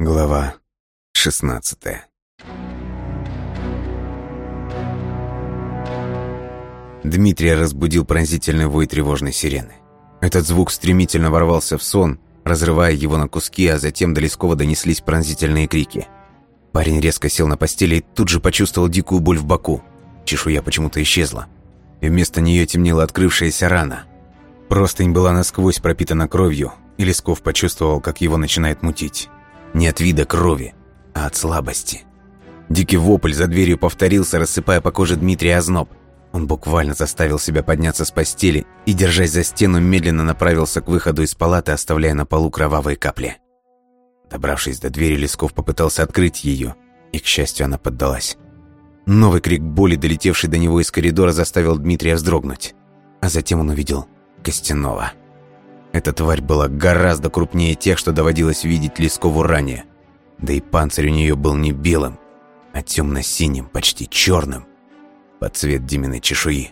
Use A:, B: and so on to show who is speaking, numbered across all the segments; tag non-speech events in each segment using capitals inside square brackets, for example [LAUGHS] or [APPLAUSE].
A: Глава 16 Дмитрия разбудил пронзительный вой тревожной сирены. Этот звук стремительно ворвался в сон, разрывая его на куски, а затем до Лескова донеслись пронзительные крики. Парень резко сел на постели и тут же почувствовал дикую боль в боку. Чешуя почему-то исчезла. И вместо нее темнела открывшаяся рана. Простынь была насквозь пропитана кровью, и Лесков почувствовал, как его начинает мутить. Не от вида крови, а от слабости. Дикий вопль за дверью повторился, рассыпая по коже Дмитрия озноб. Он буквально заставил себя подняться с постели и, держась за стену, медленно направился к выходу из палаты, оставляя на полу кровавые капли. Добравшись до двери, Лесков попытался открыть ее, и, к счастью, она поддалась. Новый крик боли, долетевший до него из коридора, заставил Дмитрия вздрогнуть. А затем он увидел Костянова. Эта тварь была гораздо крупнее тех, что доводилось видеть Лескову ранее. Да и панцирь у нее был не белым, а темно-синим, почти черным, под цвет Диминой чешуи.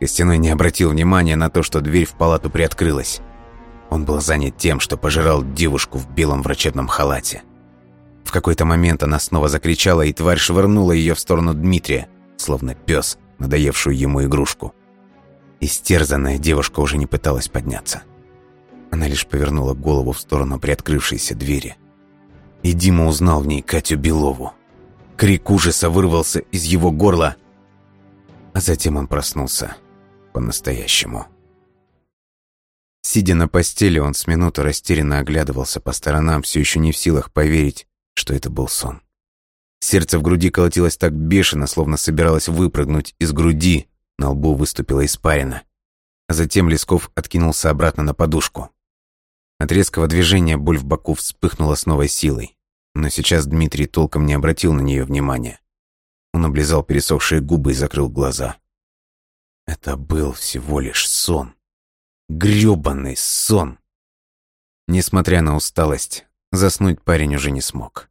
A: Костяной не обратил внимания на то, что дверь в палату приоткрылась. Он был занят тем, что пожирал девушку в белом врачебном халате. В какой-то момент она снова закричала, и тварь швырнула ее в сторону Дмитрия, словно пес, надоевшую ему игрушку. Истерзанная девушка уже не пыталась подняться. Она лишь повернула голову в сторону приоткрывшейся двери. И Дима узнал в ней Катю Белову. Крик ужаса вырвался из его горла, а затем он проснулся по-настоящему. Сидя на постели, он с минуту растерянно оглядывался по сторонам, все еще не в силах поверить, что это был сон. Сердце в груди колотилось так бешено, словно собиралось выпрыгнуть из груди, на лбу выступила испарина. А затем Лесков откинулся обратно на подушку. От резкого движения боль в боку вспыхнула с новой силой. Но сейчас Дмитрий толком не обратил на нее внимания. Он облизал пересохшие губы и закрыл глаза. Это был всего лишь сон. грёбаный сон. Несмотря на усталость, заснуть парень уже не смог.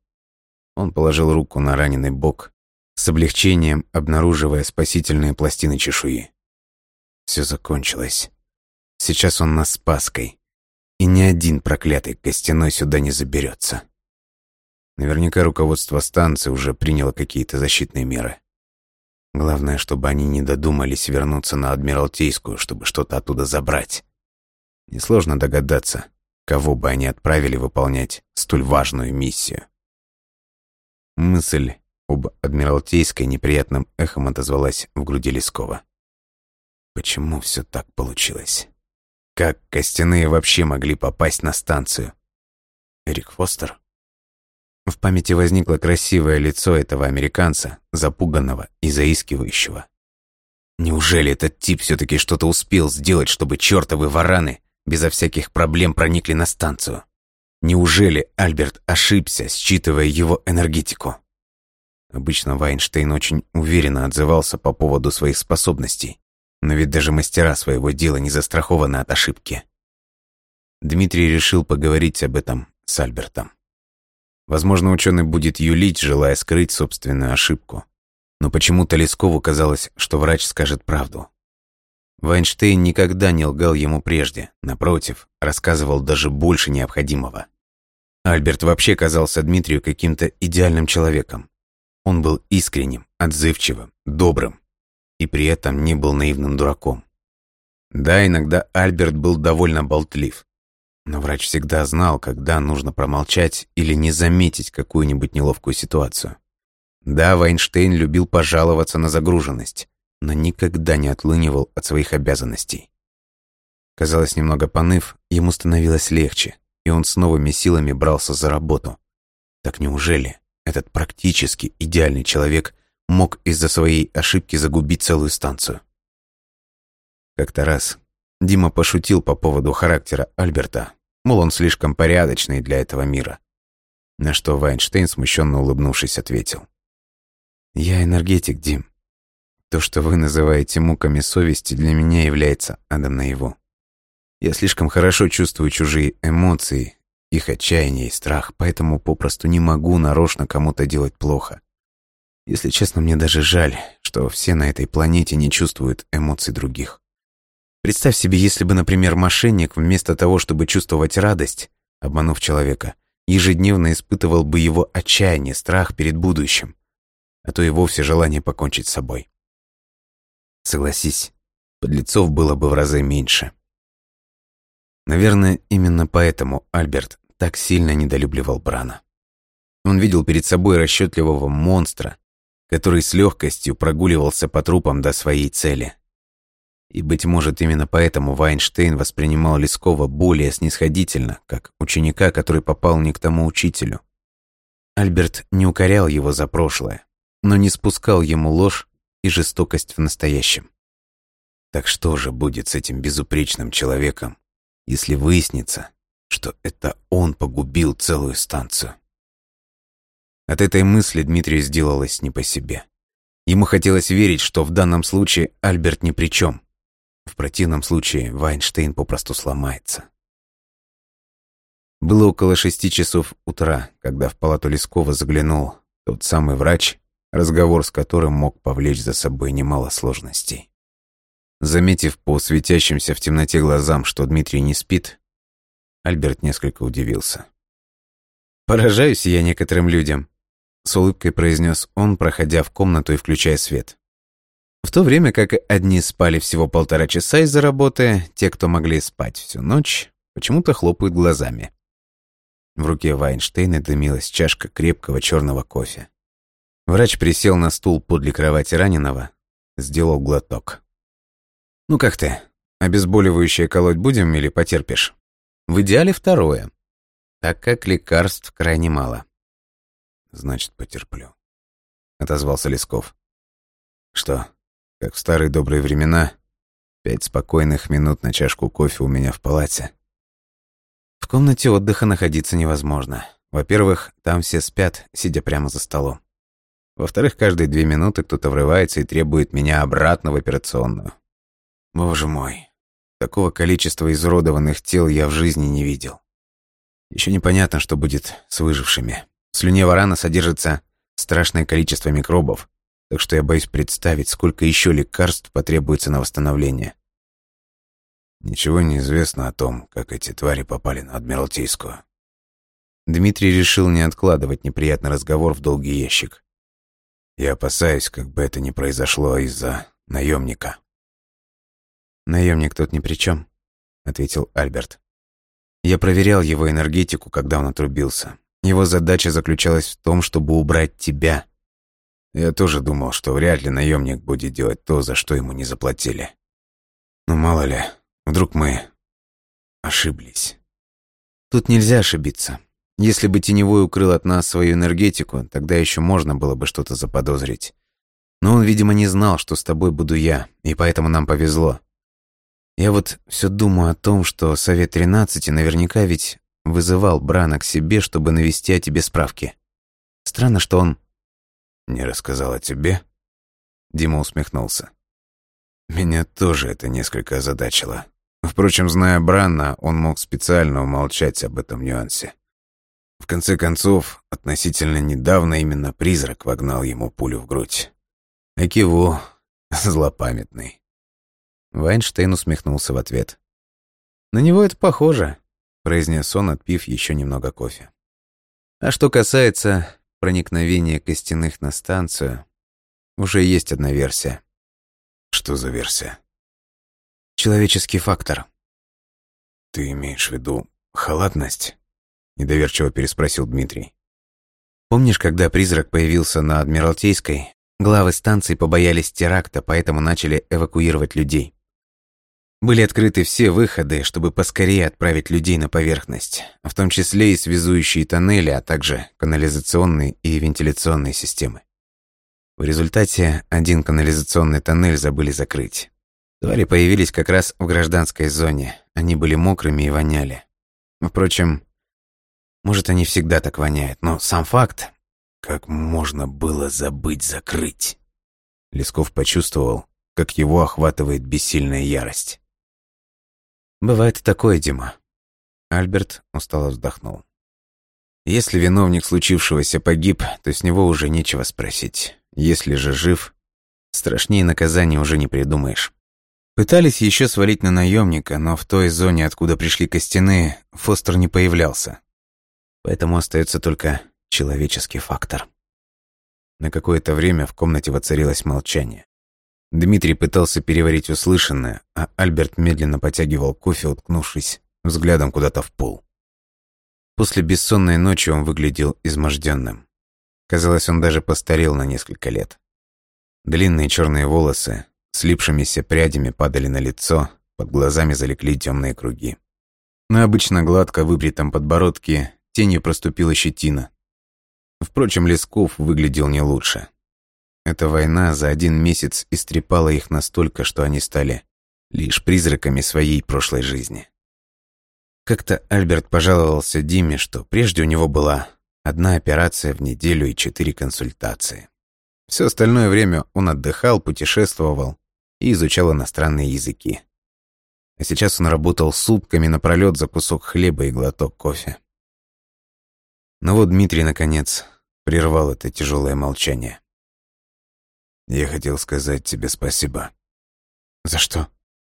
A: Он положил руку на раненый бок, с облегчением обнаруживая спасительные пластины чешуи. Все закончилось. Сейчас он на Спаской, и ни один проклятый костяной сюда не заберется. Наверняка руководство станции уже приняло какие-то защитные меры. Главное, чтобы они не додумались вернуться на Адмиралтейскую, чтобы что-то оттуда забрать. Несложно догадаться, кого бы они отправили выполнять столь важную миссию. Мысль об Адмиралтейской неприятным эхом отозвалась в груди Лескова. Почему все так получилось? Как костяные вообще могли попасть на станцию? Эрик Фостер? В памяти возникло красивое лицо этого американца, запуганного и заискивающего. Неужели этот тип все-таки что-то успел сделать, чтобы чертовы вараны безо всяких проблем проникли на станцию? Неужели Альберт ошибся, считывая его энергетику? Обычно Вайнштейн очень уверенно отзывался по поводу своих способностей, но ведь даже мастера своего дела не застрахованы от ошибки. Дмитрий решил поговорить об этом с Альбертом. Возможно, ученый будет юлить, желая скрыть собственную ошибку. Но почему-то Лескову казалось, что врач скажет правду. Вайнштейн никогда не лгал ему прежде, напротив, рассказывал даже больше необходимого. Альберт вообще казался Дмитрию каким-то идеальным человеком. Он был искренним, отзывчивым, добрым и при этом не был наивным дураком. Да, иногда Альберт был довольно болтлив, но врач всегда знал, когда нужно промолчать или не заметить какую-нибудь неловкую ситуацию. Да, Вайнштейн любил пожаловаться на загруженность, но никогда не отлынивал от своих обязанностей. Казалось, немного поныв, ему становилось легче, и он с новыми силами брался за работу. Так неужели этот практически идеальный человек мог из-за своей ошибки загубить целую станцию? Как-то раз Дима пошутил по поводу характера Альберта, мол, он слишком порядочный для этого мира. На что Вайнштейн, смущенно улыбнувшись, ответил. «Я энергетик, Дим. То, что вы называете муками совести, для меня является адом наяву. Я слишком хорошо чувствую чужие эмоции, их отчаяние и страх, поэтому попросту не могу нарочно кому-то делать плохо. Если честно, мне даже жаль, что все на этой планете не чувствуют эмоций других. Представь себе, если бы, например, мошенник вместо того, чтобы чувствовать радость, обманув человека, ежедневно испытывал бы его отчаяние, страх перед будущим, а то и вовсе желание покончить с собой. Согласись, подлецов было бы в разы меньше. Наверное, именно поэтому Альберт так сильно недолюбливал Брана. Он видел перед собой расчетливого монстра, который с легкостью прогуливался по трупам до своей цели. И, быть может, именно поэтому Вайнштейн воспринимал Лескова более снисходительно, как ученика, который попал не к тому учителю. Альберт не укорял его за прошлое, но не спускал ему ложь и жестокость в настоящем. Так что же будет с этим безупречным человеком, если выяснится, что это он погубил целую станцию? От этой мысли Дмитрию сделалось не по себе. Ему хотелось верить, что в данном случае Альберт ни при чем. В противном случае Вайнштейн попросту сломается. Было около шести часов утра, когда в палату Лескова заглянул тот самый врач, разговор с которым мог повлечь за собой немало сложностей. Заметив по светящимся в темноте глазам, что Дмитрий не спит, Альберт несколько удивился. «Поражаюсь я некоторым людям», — с улыбкой произнес он, проходя в комнату и включая свет. В то время как одни спали всего полтора часа из-за работы, те, кто могли спать всю ночь, почему-то хлопают глазами. В руке Вайнштейна дымилась чашка крепкого черного кофе. Врач присел на стул подле кровати раненого, сделал глоток. «Ну как ты? Обезболивающее колоть будем или потерпишь?» «В идеале второе, так как лекарств крайне мало». «Значит, потерплю», — отозвался Лесков. «Что, как в старые добрые времена, пять спокойных минут на чашку кофе у меня в палате.
B: В комнате отдыха находиться невозможно. Во-первых, там все спят, сидя прямо за столом.
A: Во-вторых, каждые две минуты кто-то врывается и требует меня обратно в операционную. Боже мой, такого количества изуродованных тел я в жизни не видел. Еще непонятно, что будет с выжившими. В слюне варана содержится страшное количество микробов, так что я боюсь представить, сколько еще лекарств потребуется на восстановление. Ничего не известно о том, как эти твари попали на Адмиралтейскую. Дмитрий решил не откладывать неприятный разговор в долгий ящик. Я опасаюсь, как бы это ни произошло из-за наемника.
B: Наемник тут ни при чем, ответил Альберт. Я проверял его энергетику, когда он отрубился. Его задача заключалась в том, чтобы убрать тебя,
A: я тоже думал, что вряд ли наемник будет делать то, за что ему не заплатили. Но мало ли, вдруг мы ошиблись.
B: Тут нельзя ошибиться. Если бы Теневой укрыл от нас свою энергетику, тогда еще можно было бы что-то заподозрить. Но он, видимо, не знал, что с тобой буду я, и поэтому нам повезло. Я вот все думаю о том, что Совет 13 наверняка ведь вызывал Брана к себе, чтобы навести о тебе справки. Странно, что он
A: «Не рассказал о тебе?» Дима усмехнулся. «Меня тоже это несколько озадачило. Впрочем, зная Бранна, он мог специально умолчать об этом нюансе. В конце концов, относительно недавно именно призрак вогнал ему пулю в грудь. Экиву [LAUGHS] злопамятный».
B: Вайнштейн усмехнулся в ответ. «На него это похоже», — произнес он, отпив еще немного кофе. «А что касается проникновения костяных на станцию, уже есть одна версия.
A: Что за версия?
B: Человеческий фактор.
A: Ты имеешь в виду халатность? Недоверчиво переспросил Дмитрий.
B: Помнишь, когда призрак появился на Адмиралтейской, главы станции побоялись теракта, поэтому начали эвакуировать людей. Были открыты все выходы, чтобы поскорее отправить людей на поверхность, в том числе и связующие тоннели, а также канализационные и вентиляционные системы. В результате один канализационный тоннель забыли закрыть. Твари появились как раз в гражданской зоне. Они были мокрыми и воняли. Впрочем, может, они всегда так воняют, но сам факт...
A: Как можно было забыть закрыть? Лесков почувствовал, как его охватывает бессильная ярость.
B: «Бывает такое, Дима». Альберт устало вздохнул. «Если виновник случившегося погиб, то с него уже нечего спросить. Если же жив, страшнее наказания уже не придумаешь». Пытались еще свалить на наемника, но в той зоне, откуда пришли костяные, Фостер не появлялся. Поэтому остается только человеческий фактор. На какое-то время в комнате воцарилось молчание. Дмитрий пытался переварить услышанное, а Альберт медленно потягивал кофе, уткнувшись взглядом куда-то в пол. После бессонной ночи он выглядел изможденным. Казалось, он даже постарел на несколько лет. Длинные черные волосы, слипшимися прядями падали на лицо, под глазами залегли темные круги. На обычно гладко выбритом подбородке тенью проступила щетина. Впрочем, Лесков выглядел не лучше. Эта война за один месяц истрепала их настолько, что они стали лишь призраками своей прошлой жизни. Как-то Альберт пожаловался Диме, что прежде у него была одна операция в неделю и четыре консультации. Все остальное время он отдыхал, путешествовал и изучал иностранные языки. А сейчас он работал сутками напролёт за кусок хлеба и глоток кофе. Но вот Дмитрий, наконец, прервал это тяжелое молчание. «Я хотел сказать тебе спасибо». «За что?»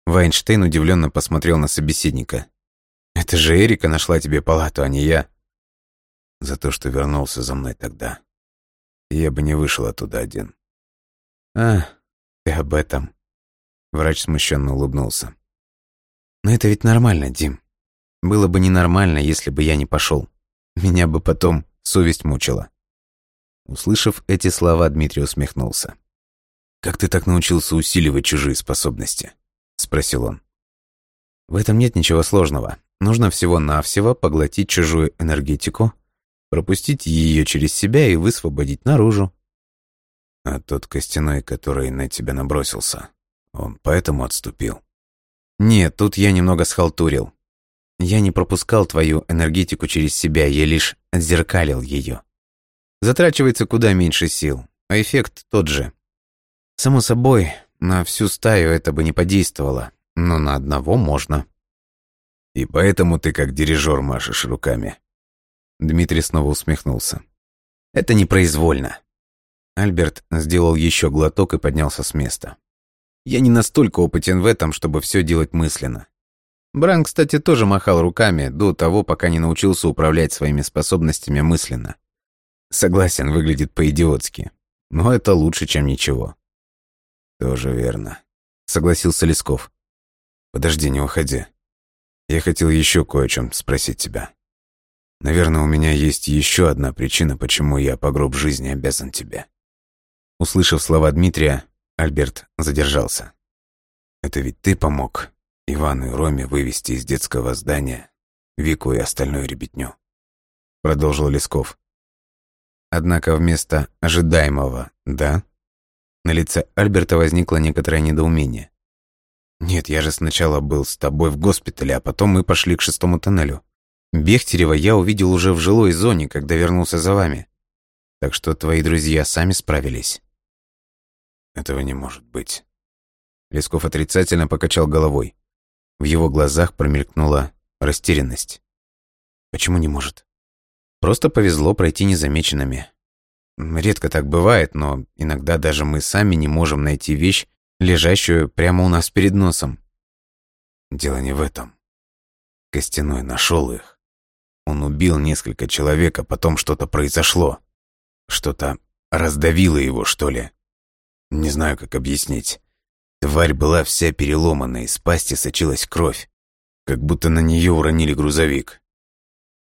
B: Вайнштейн удивленно посмотрел на собеседника. Это же Эрика нашла тебе палату, а не я. За то, что вернулся за мной тогда. Я бы не вышел оттуда один. А, ты об этом. Врач смущенно улыбнулся. Но это ведь нормально, Дим. Было бы ненормально, если бы я не пошел. Меня бы потом совесть мучила. Услышав эти слова, Дмитрий усмехнулся. «Как ты так научился усиливать чужие способности?» — спросил он. «В этом нет ничего сложного. Нужно всего-навсего поглотить чужую энергетику, пропустить ее через себя и высвободить наружу. А тот костяной, который на тебя набросился, он поэтому отступил? Нет, тут я немного схалтурил. Я не пропускал твою энергетику через себя, я лишь отзеркалил ее. Затрачивается куда меньше сил, а эффект тот же. Само собой, на всю стаю это бы не подействовало, но на одного можно. И поэтому ты как дирижер машешь руками. Дмитрий снова усмехнулся. Это непроизвольно. Альберт сделал еще глоток и поднялся с места. Я не настолько опытен в этом, чтобы все делать мысленно. Бран, кстати, тоже махал руками до того, пока не научился управлять своими способностями мысленно. Согласен, выглядит по-идиотски. Но это лучше, чем ничего. Тоже верно. Согласился Лесков. Подожди, не уходи. Я хотел еще кое о чем спросить тебя. Наверное, у меня есть еще одна причина, почему я по гроб жизни обязан тебе. Услышав слова Дмитрия, Альберт задержался. Это ведь ты помог Ивану и Роме вывести из детского здания Вику и остальную ребятню. Продолжил Лесков. Однако вместо ожидаемого «да» на лице Альберта возникло некоторое недоумение. «Нет, я же сначала был с тобой в госпитале, а потом мы пошли к шестому тоннелю. Бехтерева я увидел уже в жилой зоне, когда вернулся за вами. Так что твои друзья сами справились». «Этого не может быть». Лесков отрицательно покачал головой. В его глазах промелькнула растерянность. «Почему не может?» «Просто повезло пройти незамеченными. Редко так бывает, но иногда даже мы сами не можем найти вещь, лежащую прямо у нас перед носом. Дело не в этом. Костяной нашел их. Он убил несколько человек, а потом что-то произошло. Что-то раздавило его, что ли. Не знаю, как объяснить. Тварь была вся переломана, из пасти сочилась кровь. Как будто на нее уронили грузовик.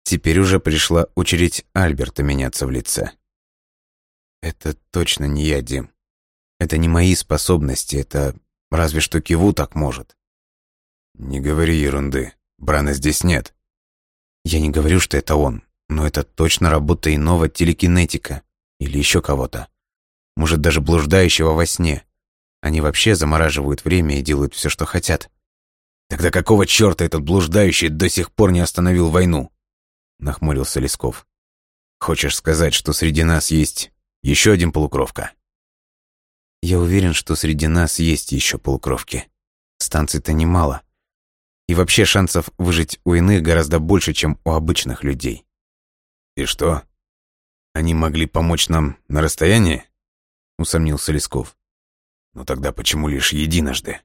B: Теперь уже пришла очередь Альберта меняться в лице. «Это точно не я, Дим. Это не мои способности, это разве что Киву так может. Не говори ерунды. Брана здесь нет. Я не говорю, что это он, но это точно работа иного телекинетика или еще кого-то. Может, даже блуждающего во сне. Они вообще замораживают время и делают все, что хотят. Тогда какого черта этот блуждающий до сих пор не остановил войну? Нахмурился Лесков. Хочешь сказать, что среди нас есть еще один полукровка? Я уверен, что среди нас есть еще полукровки. Станций-то немало. И вообще шансов выжить у иных гораздо больше, чем у обычных людей. И что? Они могли помочь нам на расстоянии? Усомнился Лесков. Но тогда почему лишь единожды?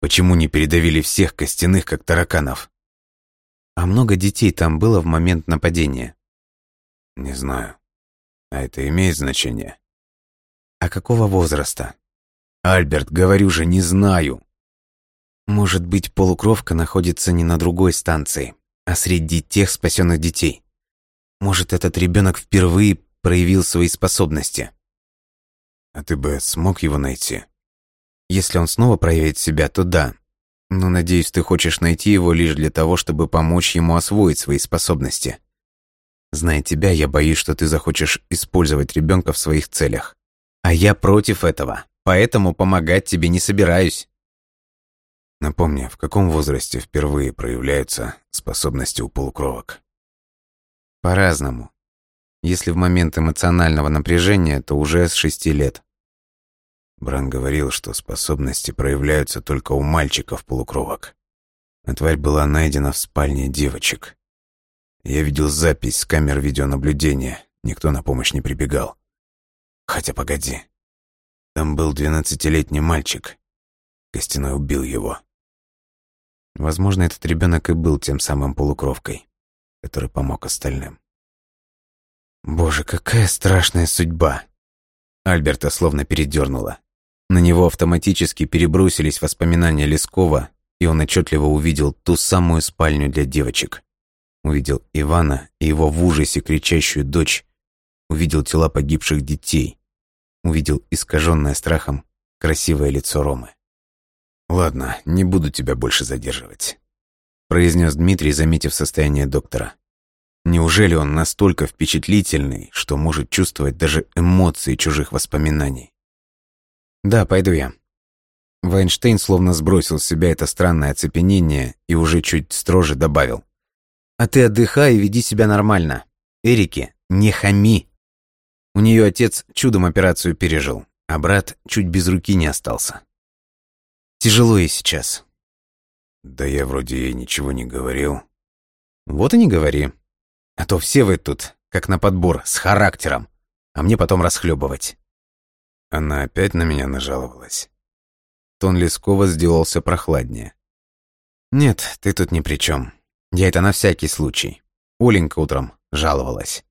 B: Почему не передавили всех костяных, как тараканов? А много детей там было в момент нападения?
A: Не знаю. А это имеет значение?
B: А какого возраста?
A: Альберт, говорю же, не знаю.
B: Может быть, полукровка находится не на другой станции, а среди тех спасенных детей. Может, этот ребенок впервые проявил свои способности.
A: А ты бы смог его найти?
B: Если он снова проявит себя, то да. Но, надеюсь, ты хочешь найти его лишь для того, чтобы помочь ему освоить свои способности. Зная тебя, я боюсь, что ты захочешь использовать ребенка в своих целях. А я против этого, поэтому помогать тебе не собираюсь.
A: Напомни, в каком возрасте впервые проявляются способности у полукровок?
B: По-разному. Если в момент эмоционального напряжения, то уже с шести лет.
A: Бран говорил, что способности проявляются только у мальчиков-полукровок. А тварь была найдена в спальне девочек. Я видел запись с камер видеонаблюдения. Никто на помощь не прибегал. Хотя погоди. Там был двенадцатилетний мальчик. Костяной убил его.
B: Возможно, этот ребенок и был тем самым полукровкой, который помог остальным. Боже, какая страшная судьба! Альберта словно передернула. На него автоматически перебросились воспоминания Лескова, и он отчетливо увидел ту самую спальню для девочек. Увидел Ивана и его в ужасе кричащую дочь. Увидел тела погибших детей. Увидел искаженное страхом красивое лицо Ромы.
A: «Ладно, не буду тебя больше задерживать», —
B: произнес Дмитрий, заметив состояние доктора. Неужели он настолько впечатлительный, что может чувствовать даже эмоции чужих воспоминаний? «Да, пойду я». Вайнштейн словно сбросил с себя это странное оцепенение и уже чуть строже добавил. А ты отдыхай и веди себя нормально. Эрике не хами. У нее отец чудом операцию пережил, а брат чуть без руки не остался. Тяжело ей сейчас.
A: Да я вроде ей ничего не говорил.
B: Вот и не говори. А то все вы тут, как на подбор, с характером, а мне потом расхлебывать.
A: Она опять на меня нажаловалась.
B: Тон Лескова сделался прохладнее. Нет, ты тут ни при чем. Я это на всякий случай. Оленька утром жаловалась.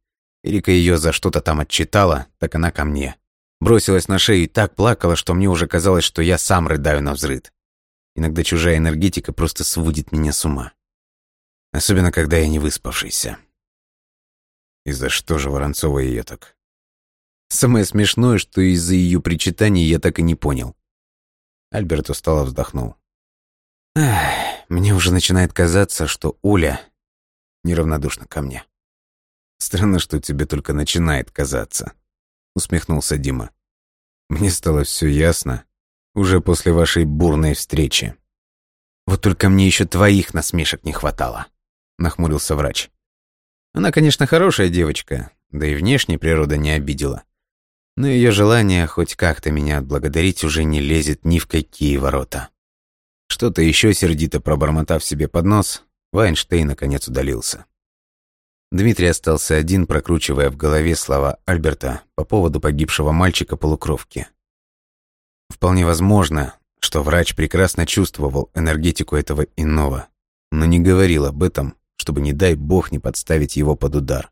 B: Эрика ее за что-то там отчитала, так она ко мне. Бросилась на шею и так плакала, что мне уже казалось, что я сам рыдаю на взрыд. Иногда чужая энергетика просто сводит меня с ума. Особенно, когда я не выспавшийся.
A: И за что же Воронцова ее так?
B: Самое смешное, что из-за ее причитаний я так и не понял. Альберт устало вздохнул. Ах, мне уже начинает казаться, что Оля неравнодушна ко мне.
A: Странно, что тебе только начинает казаться, усмехнулся Дима. Мне стало все ясно уже после вашей бурной встречи.
B: Вот только мне еще твоих насмешек не хватало, нахмурился врач. Она, конечно, хорошая девочка, да и внешне природа не обидела. Но ее желание хоть как-то меня отблагодарить уже не лезет ни в какие ворота. Что-то еще сердито пробормотав себе под нос, Вайнштейн наконец удалился. Дмитрий остался один, прокручивая в голове слова Альберта по поводу погибшего мальчика-полукровки. Вполне возможно, что врач прекрасно чувствовал энергетику этого иного, но не говорил об этом, чтобы, не дай бог, не подставить его под удар.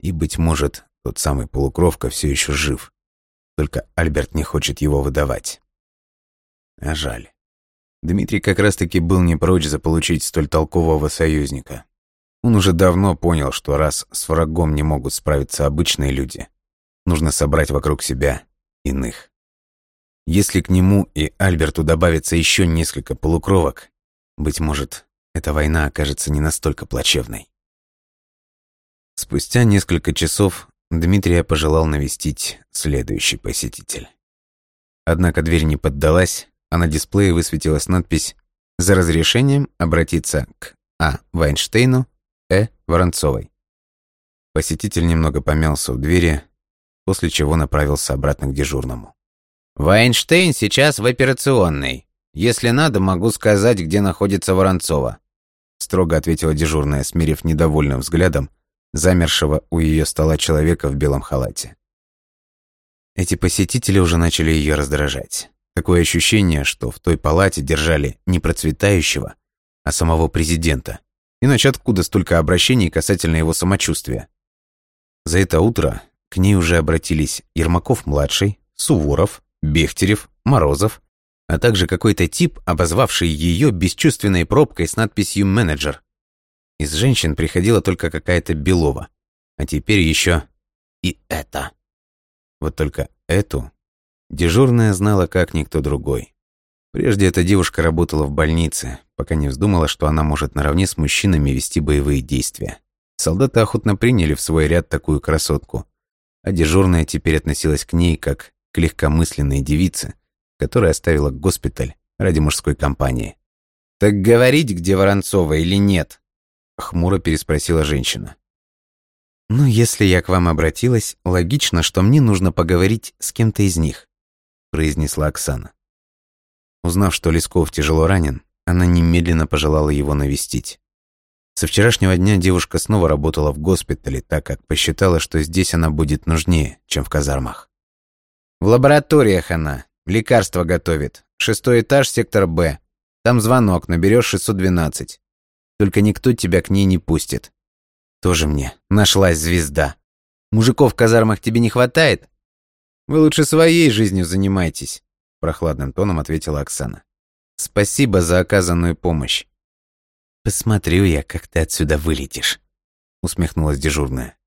B: И, быть может, тот самый полукровка все еще жив, только Альберт не хочет его выдавать. А жаль. Дмитрий как раз-таки был не прочь заполучить столь толкового союзника. Он уже давно понял, что раз с врагом не могут справиться обычные люди, нужно собрать вокруг себя иных. Если к нему и Альберту добавится еще несколько полукровок, быть может, эта война окажется не настолько плачевной. Спустя несколько часов Дмитрия пожелал навестить следующий посетитель. Однако дверь не поддалась, а на дисплее высветилась надпись «За разрешением обратиться к А. Вайнштейну, Э. Воронцовой». Посетитель немного помялся у двери, после чего направился обратно к дежурному. «Вайнштейн сейчас в операционной. Если надо, могу сказать, где находится Воронцова», строго ответила дежурная, смирив недовольным взглядом замершего у ее стола человека в белом халате. Эти посетители уже начали ее раздражать. Такое ощущение, что в той палате держали не процветающего, а самого президента. Иначе откуда столько обращений касательно его самочувствия? За это утро к ней уже обратились Ермаков-младший, Суворов, Бехтерев, Морозов, а также какой-то тип, обозвавший ее бесчувственной пробкой с надписью «менеджер». Из женщин приходила только какая-то Белова, а теперь еще и это. Вот только эту дежурная знала как никто другой. Прежде эта девушка работала в больнице, пока не вздумала, что она может наравне с мужчинами вести боевые действия. Солдаты охотно приняли в свой ряд такую красотку, а дежурная теперь относилась к ней как к легкомысленной девице, которая оставила госпиталь ради мужской компании. «Так говорить, где Воронцова или нет?» — хмуро переспросила женщина. «Ну, если я к вам обратилась, логично, что мне нужно поговорить с кем-то из них», — произнесла Оксана. Узнав, что Лесков тяжело ранен, она немедленно пожелала его навестить. Со вчерашнего дня девушка снова работала в госпитале, так как посчитала, что здесь она будет нужнее, чем в казармах. «В лабораториях она. Лекарства готовит. Шестой этаж, сектор Б. Там звонок, наберешь 612. Только никто тебя к ней не пустит. Тоже мне нашлась звезда. Мужиков в казармах тебе не хватает? Вы лучше своей жизнью занимайтесь, прохладным тоном ответила Оксана. Спасибо за оказанную помощь. Посмотрю я, как ты отсюда вылетишь, усмехнулась дежурная.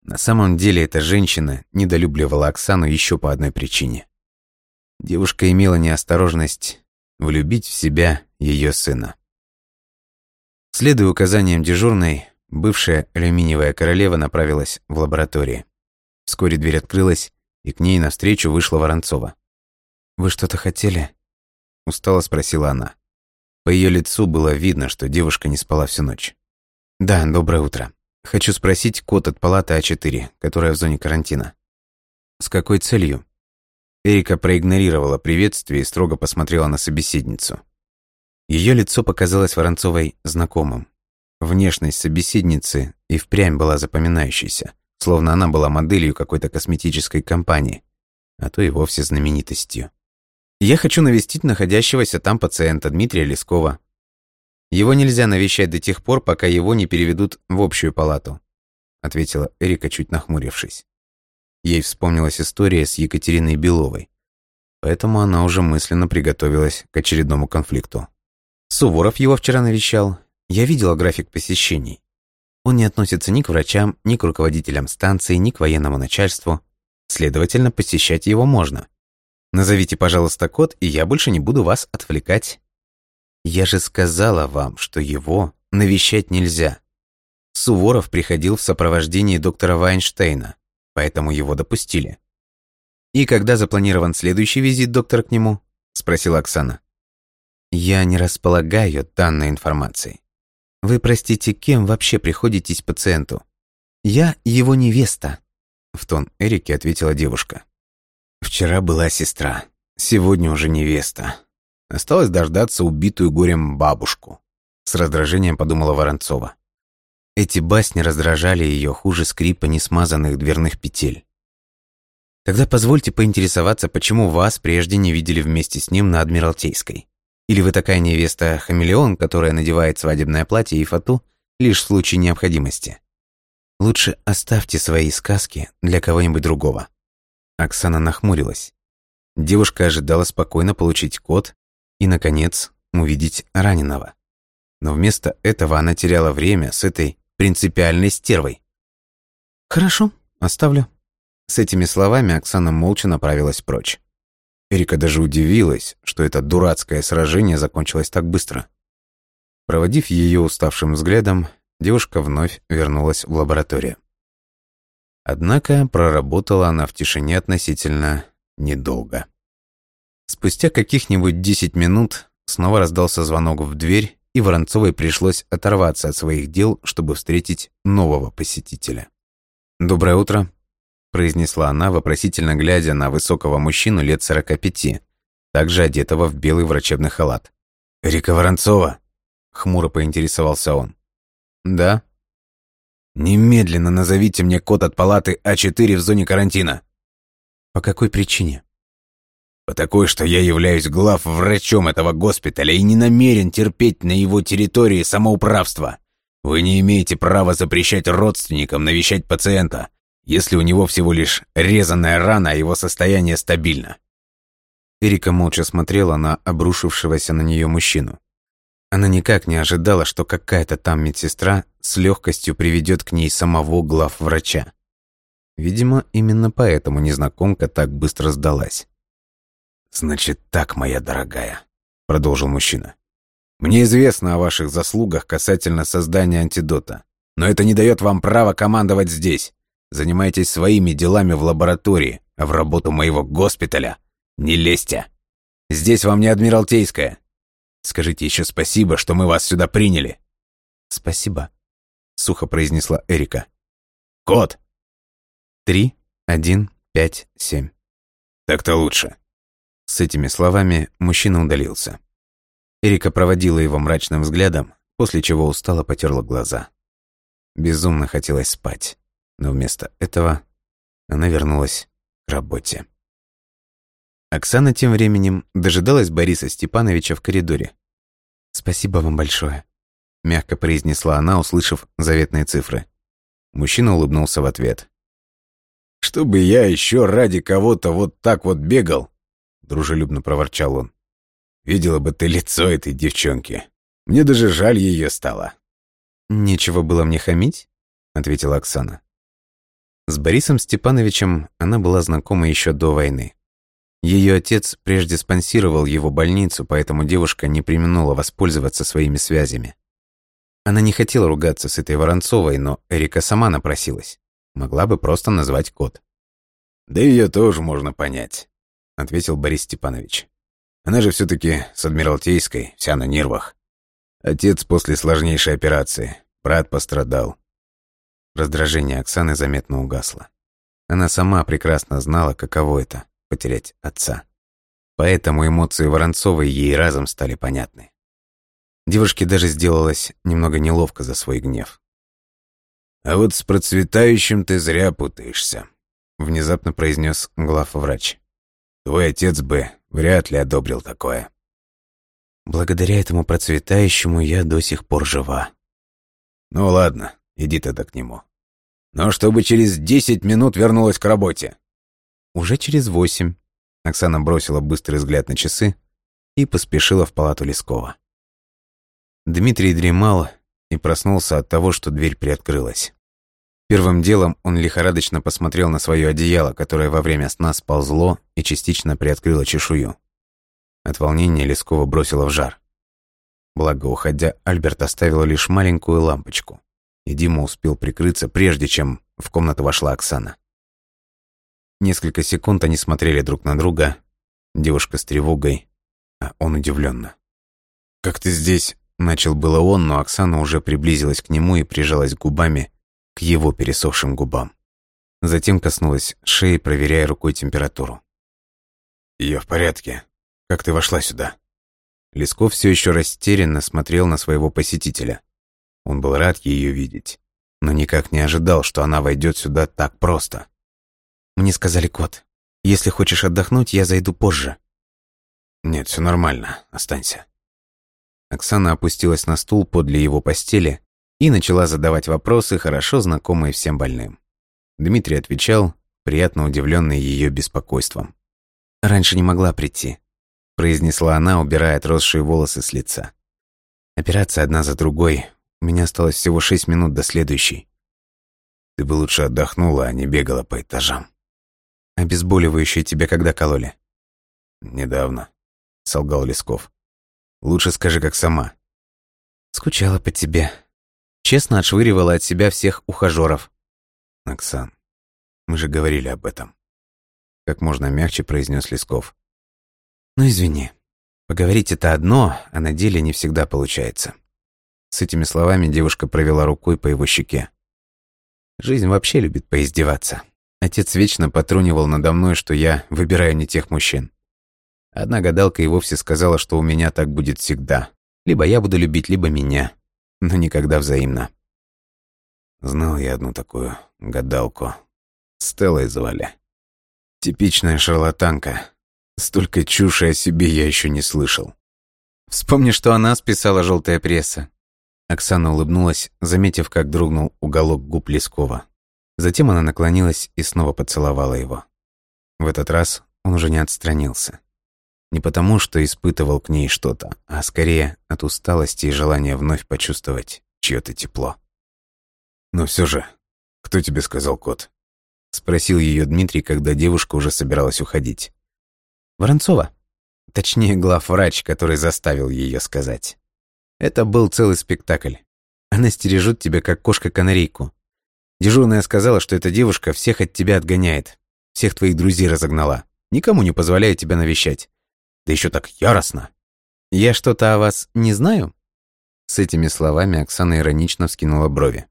B: На самом деле эта женщина недолюбливала Оксану еще по одной причине. Девушка имела неосторожность влюбить в себя ее сына. Следуя указаниям дежурной, Бывшая алюминиевая королева направилась в лабораторию. Вскоре дверь открылась, и к ней навстречу вышла Воронцова. «Вы что-то хотели?» – устало спросила она. По ее лицу было видно, что девушка не спала всю ночь. «Да, доброе утро. Хочу спросить код от палаты А4, которая в зоне карантина». «С какой целью?» Эрика проигнорировала приветствие и строго посмотрела на собеседницу. Ее лицо показалось Воронцовой знакомым. Внешность собеседницы и впрямь была запоминающейся, словно она была моделью какой-то косметической компании, а то и вовсе знаменитостью. Я хочу навестить находящегося там пациента Дмитрия Лескова. Его нельзя навещать до тех пор, пока его не переведут в общую палату, ответила Эрика, чуть нахмурившись. Ей вспомнилась история с Екатериной Беловой, поэтому она уже мысленно приготовилась к очередному конфликту. Суворов его вчера навещал, я видела график посещений. Он не относится ни к врачам, ни к руководителям станции, ни к военному начальству. Следовательно, посещать его можно. Назовите, пожалуйста, код, и я больше не буду вас отвлекать. Я же сказала вам, что его навещать нельзя. Суворов приходил в сопровождении доктора Вайнштейна, поэтому его допустили. «И когда запланирован следующий визит доктора к нему?» – спросила Оксана. «Я не располагаю данной информацией. Вы, простите, кем вообще приходитесь пациенту? Я его невеста, в тон Эрике ответила девушка. Вчера была сестра, сегодня уже невеста. Осталось дождаться убитую горем бабушку. С раздражением подумала Воронцова. Эти басни раздражали ее хуже скрипа несмазанных дверных петель. Тогда позвольте поинтересоваться, почему вас прежде не видели вместе с ним на Адмиралтейской. Или вы такая невеста-хамелеон, которая надевает свадебное платье и фату лишь в случае необходимости? Лучше оставьте свои сказки для кого-нибудь другого. Оксана нахмурилась. Девушка ожидала спокойно получить код и, наконец, увидеть раненого. Но вместо этого она теряла время с этой принципиальной стервой. «Хорошо, оставлю». С этими словами Оксана молча направилась прочь. Эрика даже удивилась, что это дурацкое сражение закончилось так быстро. Проводив ее уставшим взглядом, девушка вновь вернулась в лабораторию. Однако проработала она в тишине относительно недолго. Спустя каких-нибудь десять минут снова раздался звонок в дверь, и Воронцовой пришлось оторваться от своих дел, чтобы встретить нового посетителя. «Доброе утро», произнесла она, вопросительно глядя на высокого мужчину лет сорока пяти, также одетого в белый врачебный халат. «Рика Воронцова?» — хмуро поинтересовался он. «Да». «Немедленно назовите мне код от палаты А4 в зоне карантина». «По какой причине?» «По такой, что я являюсь глав врачом этого госпиталя и не намерен терпеть на его территории самоуправство.
A: Вы не имеете права запрещать родственникам навещать пациента, если у него всего лишь резанная рана, а его состояние стабильно.
B: Эрика молча смотрела на обрушившегося на нее мужчину. Она никак не ожидала, что какая-то там медсестра с легкостью приведет к ней самого главврача. Видимо, именно поэтому незнакомка так быстро сдалась.
A: «Значит так, моя дорогая», — продолжил мужчина. «Мне известно о ваших заслугах касательно создания антидота, но это не дает вам права командовать здесь. Занимайтесь своими делами в лаборатории, а в работу моего госпиталя не лезьте. Здесь вам не Адмиралтейская. Скажите еще спасибо, что мы вас сюда приняли».
B: «Спасибо», — сухо произнесла Эрика.
A: «Код!»
B: «Три, один, пять, семь».
A: «Так-то лучше».
B: С этими словами мужчина удалился. Эрика проводила его мрачным взглядом, после чего устало потерла глаза. Безумно хотелось спать, но вместо этого она вернулась к работе. Оксана тем временем дожидалась Бориса Степановича в коридоре. «Спасибо вам большое», — мягко произнесла она, услышав заветные цифры. Мужчина улыбнулся в ответ.
A: «Чтобы я еще ради кого-то вот так вот бегал!» — дружелюбно проворчал он. «Видела бы ты лицо этой девчонки. Мне даже жаль ее стало».
B: «Нечего было мне хамить?» — ответила Оксана. С Борисом Степановичем она была знакома еще до войны. Ее отец прежде спонсировал его больницу, поэтому девушка не применула воспользоваться своими связями. Она не хотела ругаться с этой Воронцовой, но Эрика сама напросилась. Могла бы просто назвать код.
A: «Да ее тоже можно понять», — ответил Борис Степанович. «Она же все таки с Адмиралтейской, вся на нервах. Отец после сложнейшей операции, брат пострадал».
B: Раздражение Оксаны заметно угасло. Она сама прекрасно знала, каково это потерять отца. Поэтому эмоции Воронцовой ей разом стали понятны. Девушке даже сделалось немного неловко за свой гнев.
A: «А вот с процветающим ты зря путаешься», — внезапно произнес главврач. «Твой отец бы вряд ли одобрил такое».
B: «Благодаря этому процветающему я до сих пор жива».
A: «Ну ладно, иди тогда к нему. Но чтобы через десять минут вернулась к работе».
B: Уже через восемь Оксана бросила быстрый взгляд на часы и поспешила в палату Лескова. Дмитрий дремал и проснулся от того, что дверь приоткрылась. Первым делом он лихорадочно посмотрел на свое одеяло, которое во время сна сползло и частично приоткрыло чешую. От волнения Лескова бросило в жар. Благо, уходя, Альберт оставил лишь маленькую лампочку, и Дима успел прикрыться, прежде чем в комнату вошла Оксана. Несколько секунд они смотрели друг на друга, девушка с тревогой, а он удивленно. «Как ты здесь?» – начал было он, но Оксана уже приблизилась к нему и прижалась губами к его пересохшим губам. Затем коснулась шеи, проверяя рукой температуру.
A: «Я в порядке. Как ты вошла сюда?»
B: Лесков все еще растерянно смотрел на своего посетителя. Он был рад ее видеть, но никак не ожидал, что она войдет сюда так просто. Мне сказали кот. Если хочешь отдохнуть, я зайду позже.
A: Нет, все нормально. Останься.
B: Оксана опустилась на стул подле его постели и начала задавать вопросы, хорошо знакомые всем больным. Дмитрий отвечал, приятно удивленный ее беспокойством. «Раньше не могла прийти», — произнесла она, убирая отросшие волосы с лица. «Операция одна за другой. У меня осталось всего шесть минут до следующей».
A: «Ты бы лучше отдохнула, а не бегала по этажам».
B: Обезболивающее тебе когда кололи?
A: Недавно, солгал Лесков. Лучше скажи, как сама.
B: Скучала по тебе. Честно отшвыривала от себя всех ухажеров.
A: Оксан, мы же говорили об этом. Как можно мягче произнес Лесков.
B: Ну извини. Поговорить это одно, а на деле не всегда получается. С этими словами девушка провела рукой по его щеке. Жизнь вообще любит поиздеваться. Отец вечно потрунивал надо мной, что я выбираю не тех мужчин. Одна гадалка и вовсе сказала, что у меня так будет всегда. Либо я буду любить, либо меня. Но никогда взаимно.
A: Знал я одну такую гадалку. Стеллой звали.
B: Типичная шарлатанка. Столько чуши о себе я еще не слышал. Вспомни, что она списала желтая пресса. Оксана улыбнулась, заметив, как дрогнул уголок губ Лескова. Затем она наклонилась и снова поцеловала его. В этот раз он уже не отстранился. Не потому, что испытывал к ней что-то, а скорее от усталости и желания вновь почувствовать чье-то тепло.
A: «Но все же, кто тебе сказал кот?»
B: — спросил ее Дмитрий, когда девушка уже собиралась уходить. «Воронцова. Точнее, главврач, который заставил ее сказать. Это был целый спектакль. Она стережет тебя, как кошка-канарейку. Дежурная сказала, что эта девушка всех от тебя отгоняет, всех твоих друзей разогнала, никому не позволяет тебя навещать. Да еще так яростно. Я что-то о вас не знаю?» С этими словами Оксана иронично вскинула брови.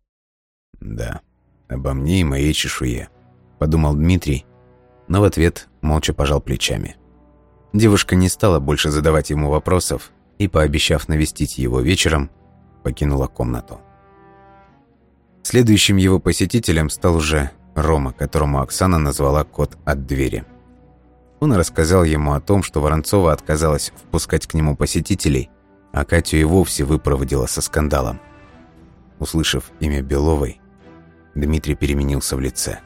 A: «Да, обо мне и моей чешуе», —
B: подумал Дмитрий, но в ответ молча пожал плечами. Девушка не стала больше задавать ему вопросов и, пообещав навестить его вечером, покинула комнату. Следующим его посетителем стал уже Рома, которому Оксана назвала код от двери. Он рассказал ему о том, что Воронцова отказалась впускать к нему посетителей, а Катю и вовсе выпроводила со скандалом. Услышав имя Беловой, Дмитрий переменился в лице.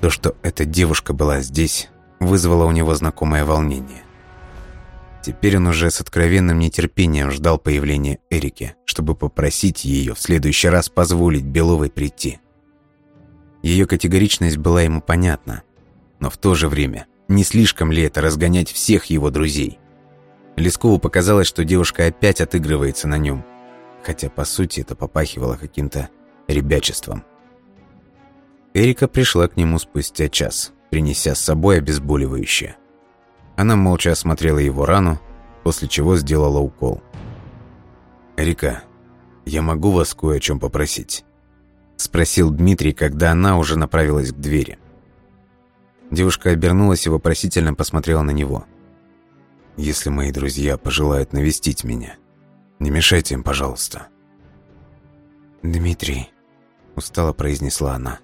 B: То, что эта девушка была здесь, вызвало у него знакомое волнение. Теперь он уже с откровенным нетерпением ждал появления Эрики, чтобы попросить ее в следующий раз позволить Беловой прийти. Ее категоричность была ему понятна, но в то же время – не слишком ли это разгонять всех его друзей? Лескову показалось, что девушка опять отыгрывается на нем, хотя по сути это попахивало каким-то ребячеством. Эрика пришла к нему спустя час, принеся с собой обезболивающее. Она молча осмотрела его рану, после чего сделала укол.
A: «Эрика, я могу вас кое о чем попросить?»
B: Спросил Дмитрий, когда она уже направилась к двери. Девушка обернулась и вопросительно посмотрела на него.
A: «Если мои друзья пожелают навестить меня, не мешайте им, пожалуйста».
B: «Дмитрий», — устало произнесла она,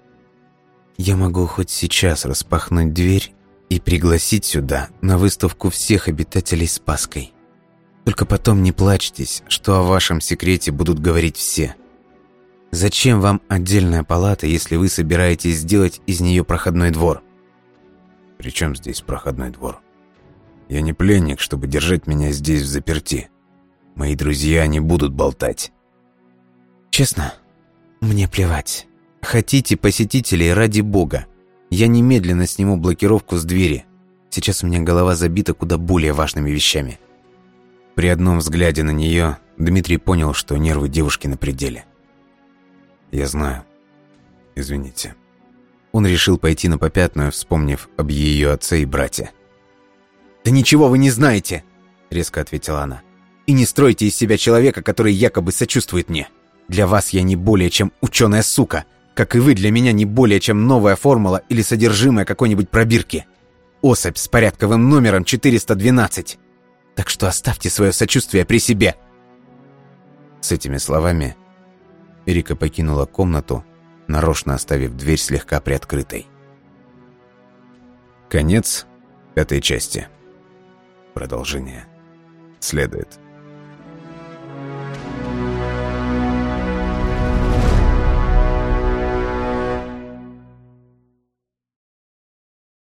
B: — «я могу хоть сейчас распахнуть дверь и пригласить сюда на выставку всех обитателей Спаской. Только потом не плачьтесь, что о вашем секрете будут говорить все. Зачем вам отдельная палата, если вы собираетесь сделать из нее проходной двор?»
A: При чем здесь проходной двор? Я не пленник, чтобы держать меня здесь в заперти. Мои друзья не будут болтать.
B: Честно, мне плевать. Хотите посетителей ради бога. Я немедленно сниму блокировку с двери. Сейчас у меня голова забита куда более важными вещами. При одном взгляде на нее Дмитрий понял, что нервы девушки на пределе.
A: Я знаю. Извините.
B: Он решил пойти на попятную, вспомнив об ее отце и брате. «Да ничего вы не знаете!» – резко ответила она. «И не стройте из себя человека, который якобы сочувствует мне. Для вас я не более чем ученая сука, как и вы для меня не более чем новая формула или содержимое какой-нибудь пробирки. Особь с порядковым номером 412. Так что оставьте свое сочувствие при себе». С этими словами Эрика покинула комнату, нарочно оставив дверь слегка приоткрытой.
A: Конец пятой части. Продолжение следует.